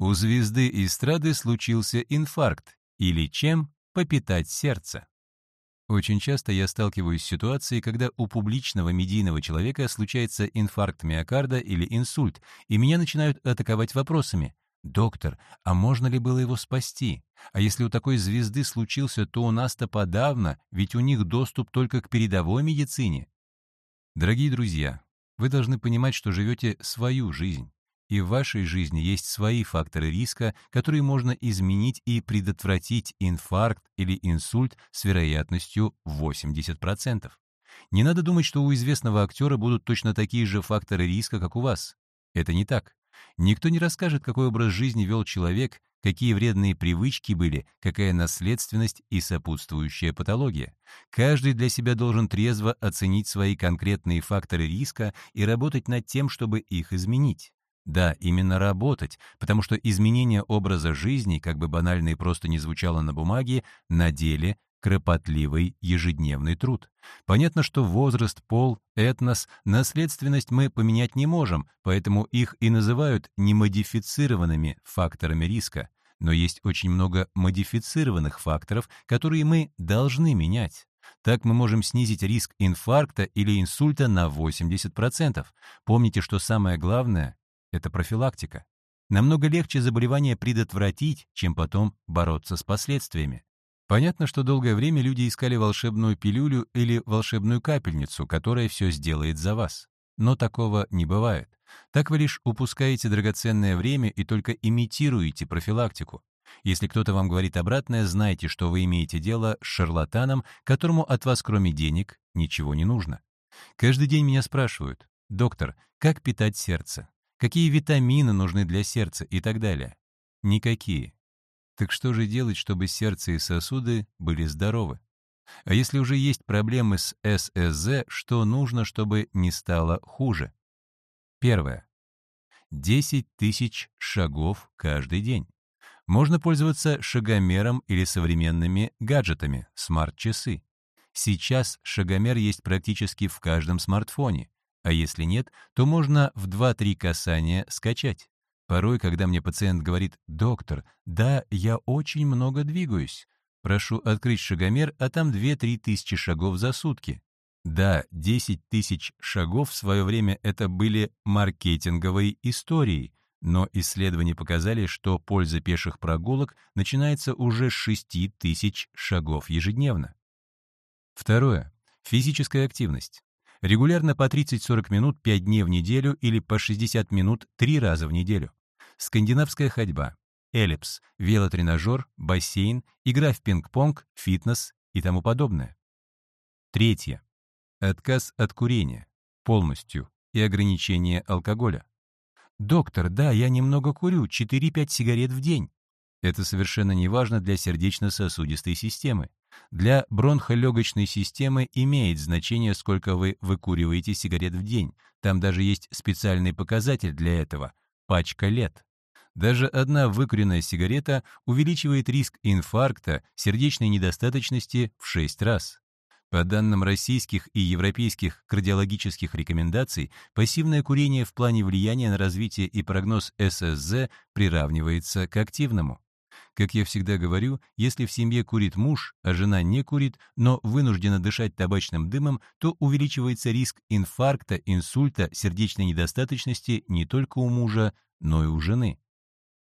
У звезды эстрады случился инфаркт. Или чем попитать сердце? Очень часто я сталкиваюсь с ситуацией, когда у публичного медийного человека случается инфаркт миокарда или инсульт, и меня начинают атаковать вопросами. «Доктор, а можно ли было его спасти? А если у такой звезды случился, то у нас-то подавно, ведь у них доступ только к передовой медицине». Дорогие друзья, вы должны понимать, что живете свою жизнь. И в вашей жизни есть свои факторы риска, которые можно изменить и предотвратить инфаркт или инсульт с вероятностью 80%. Не надо думать, что у известного актера будут точно такие же факторы риска, как у вас. Это не так. Никто не расскажет, какой образ жизни вел человек, какие вредные привычки были, какая наследственность и сопутствующая патология. Каждый для себя должен трезво оценить свои конкретные факторы риска и работать над тем, чтобы их изменить. Да, именно работать, потому что изменение образа жизни, как бы банально и просто не звучало на бумаге, на деле кропотливый ежедневный труд. Понятно, что возраст, пол, этнос, наследственность мы поменять не можем, поэтому их и называют немодифицированными факторами риска. Но есть очень много модифицированных факторов, которые мы должны менять. Так мы можем снизить риск инфаркта или инсульта на 80%. Помните, что самое главное это профилактика. Намного легче заболевание предотвратить, чем потом бороться с последствиями. Понятно, что долгое время люди искали волшебную пилюлю или волшебную капельницу, которая все сделает за вас. Но такого не бывает. Так вы лишь упускаете драгоценное время и только имитируете профилактику. Если кто-то вам говорит обратное, знайте, что вы имеете дело с шарлатаном, которому от вас кроме денег ничего не нужно. Каждый день меня спрашивают, «Доктор, как питать сердце? Какие витамины нужны для сердца и так далее. Никакие. Так что же делать, чтобы сердце и сосуды были здоровы? А если уже есть проблемы с ССЗ, что нужно, чтобы не стало хуже? Первое. 10 тысяч шагов каждый день. Можно пользоваться шагомером или современными гаджетами, смарт-часы. Сейчас шагомер есть практически в каждом смартфоне. А если нет, то можно в 2-3 касания скачать. Порой, когда мне пациент говорит «Доктор, да, я очень много двигаюсь», прошу открыть шагомер, а там 2-3 тысячи шагов за сутки. Да, 10 тысяч шагов в свое время это были маркетинговые истории, но исследования показали, что польза пеших прогулок начинается уже с 6 тысяч шагов ежедневно. Второе. Физическая активность. Регулярно по 30-40 минут 5 дней в неделю или по 60 минут 3 раза в неделю. Скандинавская ходьба, эллипс, велотренажер, бассейн, игра в пинг-понг, фитнес и тому подобное. Третье. Отказ от курения. Полностью. И ограничение алкоголя. «Доктор, да, я немного курю, 4-5 сигарет в день». Это совершенно не важно для сердечно-сосудистой системы. Для бронхолегочной системы имеет значение, сколько вы выкуриваете сигарет в день. Там даже есть специальный показатель для этого – пачка лет. Даже одна выкуренная сигарета увеличивает риск инфаркта, сердечной недостаточности в 6 раз. По данным российских и европейских кардиологических рекомендаций, пассивное курение в плане влияния на развитие и прогноз ССЗ приравнивается к активному. Как я всегда говорю, если в семье курит муж, а жена не курит, но вынуждена дышать табачным дымом, то увеличивается риск инфаркта, инсульта, сердечной недостаточности не только у мужа, но и у жены.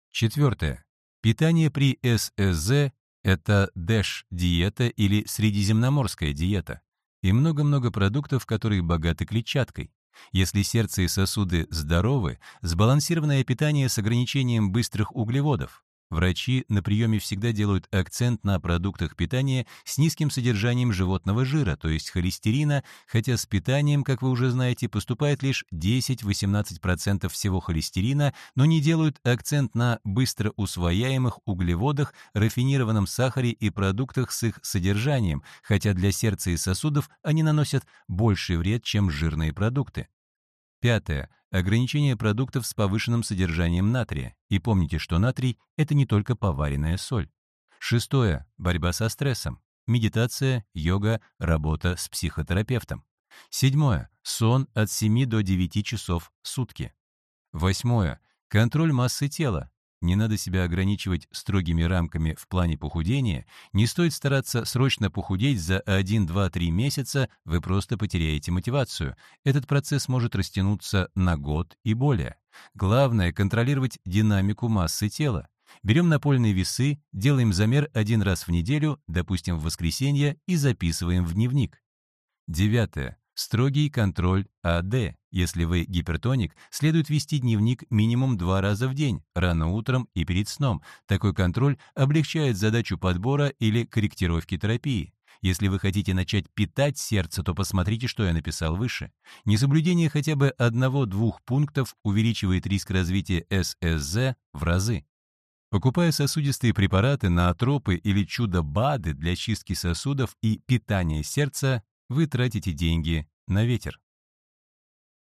Четвертое. Питание при ССЗ – это дэш-диета или средиземноморская диета и много-много продуктов, которые богаты клетчаткой. Если сердце и сосуды здоровы, сбалансированное питание с ограничением быстрых углеводов, Врачи на приеме всегда делают акцент на продуктах питания с низким содержанием животного жира, то есть холестерина, хотя с питанием, как вы уже знаете, поступает лишь 10-18% всего холестерина, но не делают акцент на быстро усвояемых углеводах, рафинированном сахаре и продуктах с их содержанием, хотя для сердца и сосудов они наносят больший вред, чем жирные продукты. Пятое. Ограничение продуктов с повышенным содержанием натрия. И помните, что натрий – это не только поваренная соль. Шестое. Борьба со стрессом. Медитация, йога, работа с психотерапевтом. Седьмое. Сон от 7 до 9 часов в сутки. Восьмое. Контроль массы тела. Не надо себя ограничивать строгими рамками в плане похудения, не стоит стараться срочно похудеть за 1, 2, 3 месяца, вы просто потеряете мотивацию. Этот процесс может растянуться на год и более. Главное — контролировать динамику массы тела. Берем напольные весы, делаем замер один раз в неделю, допустим, в воскресенье, и записываем в дневник. Девятое. Строгий контроль АД. Если вы гипертоник, следует вести дневник минимум два раза в день, рано утром и перед сном. Такой контроль облегчает задачу подбора или корректировки терапии. Если вы хотите начать питать сердце, то посмотрите, что я написал выше. Несоблюдение хотя бы одного-двух пунктов увеличивает риск развития ССЗ в разы. Покупая сосудистые препараты, наотропы или чудо-БАДы для чистки сосудов и питания сердца, вы тратите деньги на ветер.